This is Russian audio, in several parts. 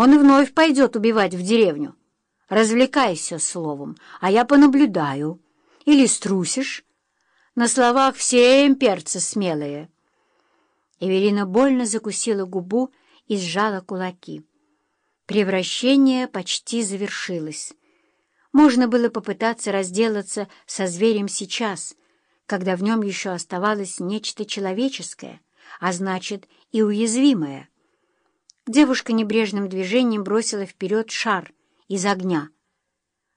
Он вновь пойдет убивать в деревню. Развлекайся словом, а я понаблюдаю. Или струсишь? На словах все имперцы смелые». Эвелина больно закусила губу и сжала кулаки. Превращение почти завершилось. Можно было попытаться разделаться со зверем сейчас, когда в нем еще оставалось нечто человеческое, а значит и уязвимое. Девушка небрежным движением бросила вперед шар из огня.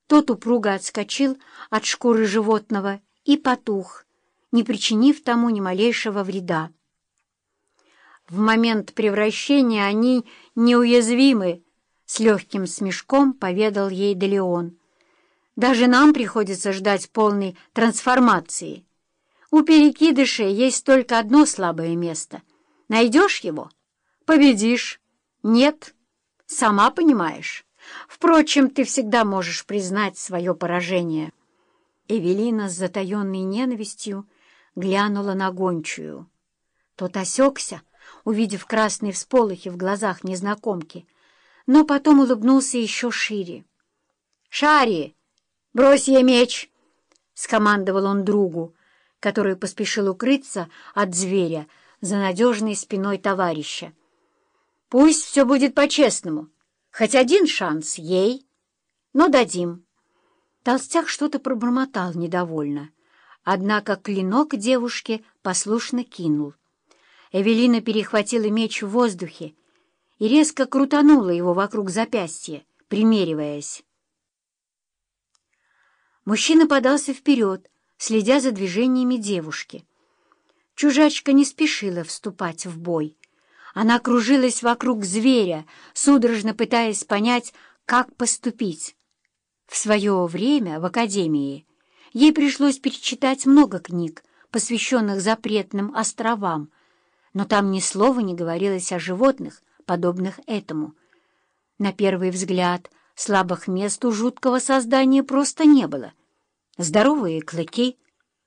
Тот упруго отскочил от шкуры животного и потух, не причинив тому ни малейшего вреда. В момент превращения они неуязвимы, — с легким смешком поведал ей Делеон. Даже нам приходится ждать полной трансформации. У перекидышей есть только одно слабое место. Найдешь его — победишь. Нет, сама понимаешь. Впрочем, ты всегда можешь признать свое поражение. Эвелина с затаенной ненавистью глянула на гончую. Тот осекся, увидев красные всполохи в глазах незнакомки, но потом улыбнулся еще шире. «Шари, брось ей меч!» — скомандовал он другу, который поспешил укрыться от зверя за надежной спиной товарища. «Пусть все будет по-честному. Хоть один шанс ей, но дадим». Толстяк что-то пробормотал недовольно, однако клинок девушке послушно кинул. Эвелина перехватила меч в воздухе и резко крутанула его вокруг запястья, примериваясь. Мужчина подался вперед, следя за движениями девушки. Чужачка не спешила вступать в бой. Она кружилась вокруг зверя, судорожно пытаясь понять, как поступить. В свое время в академии ей пришлось перечитать много книг, посвященных запретным островам, но там ни слова не говорилось о животных, подобных этому. На первый взгляд слабых мест у жуткого создания просто не было. Здоровые клыки,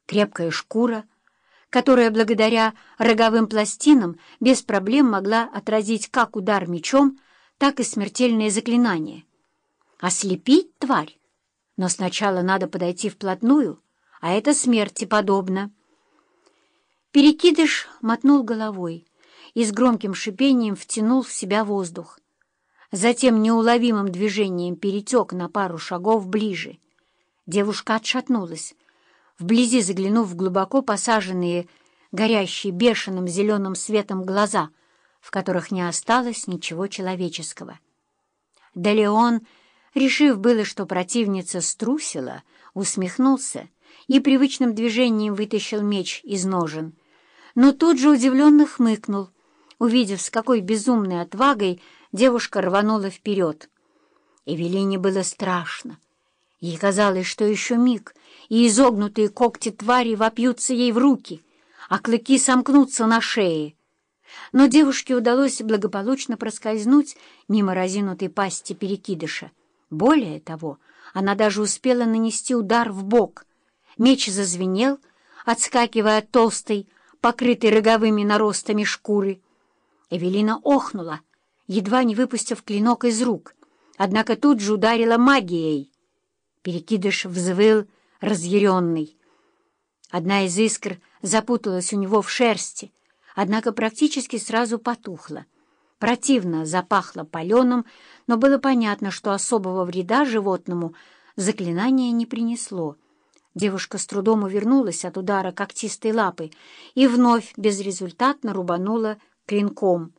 крепкая шкура, которая благодаря роговым пластинам без проблем могла отразить как удар мечом, так и смертельные заклинания. Ослепить тварь? Но сначала надо подойти вплотную, а это смерти подобно. Перекидыш мотнул головой и с громким шипением втянул в себя воздух. Затем неуловимым движением перетек на пару шагов ближе. Девушка отшатнулась, вблизи заглянув в глубоко посаженные, горящие бешеным зеленым светом глаза, в которых не осталось ничего человеческого. Да Леон, решив было, что противница струсила, усмехнулся и привычным движением вытащил меч из ножен, но тут же удивленно хмыкнул, увидев, с какой безумной отвагой девушка рванула вперед. Эвелине было страшно. Ей казалось, что еще миг, и изогнутые когти твари вопьются ей в руки, а клыки сомкнутся на шее. Но девушке удалось благополучно проскользнуть мимо разинутой пасти перекидыша. Более того, она даже успела нанести удар в бок. Меч зазвенел, отскакивая от толстой, покрытой роговыми наростами шкуры. Эвелина охнула, едва не выпустив клинок из рук, однако тут же ударила магией. Перекидыш взвыл разъяренный. Одна из искр запуталась у него в шерсти, однако практически сразу потухла. Противно запахло паленым, но было понятно, что особого вреда животному заклинание не принесло. Девушка с трудом увернулась от удара когтистой лапы и вновь безрезультатно рубанула клинком.